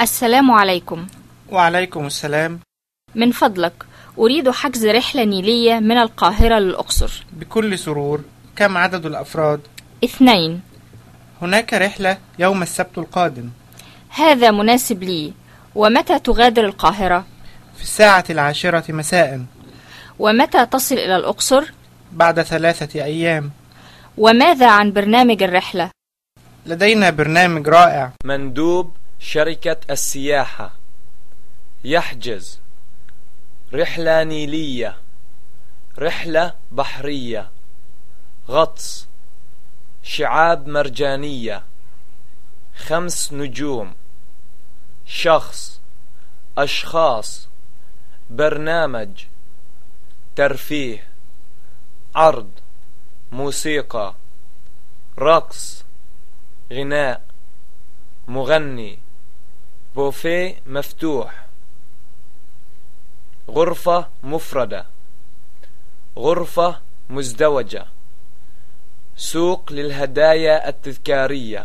السلام عليكم. وعليكم السلام. من فضلك أريد حجز رحلة نيلية من القاهرة للأقصر. بكل سرور كم عدد الأفراد؟ اثنين. هناك رحلة يوم السبت القادم. هذا مناسب لي. ومتى تغادر القاهرة؟ في الساعة العاشرة مساء. ومتى تصل إلى الأقصر؟ بعد ثلاثة أيام. وماذا عن برنامج الرحلة؟ لدينا برنامج رائع. مندوب شركة السياحة. يحجز. رحلة نيلية. رحلة بحرية. غطس. شعاب مرجانية. خمس نجوم. شخص. أشخاص. برنامج. ترفيه. عرض. موسيقى. رقص. غناء. مغني. بوفيه مفتوح. غرفة مفردة. غرفة مزدوجة. سوق للهدايا التذكارية.